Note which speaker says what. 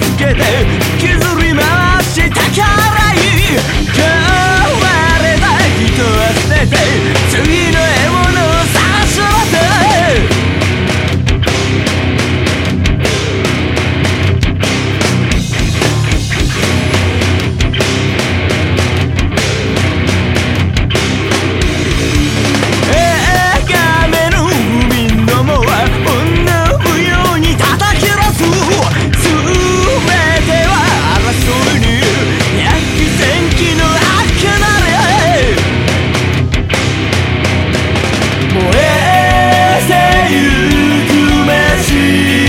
Speaker 1: 受けて傷行くべし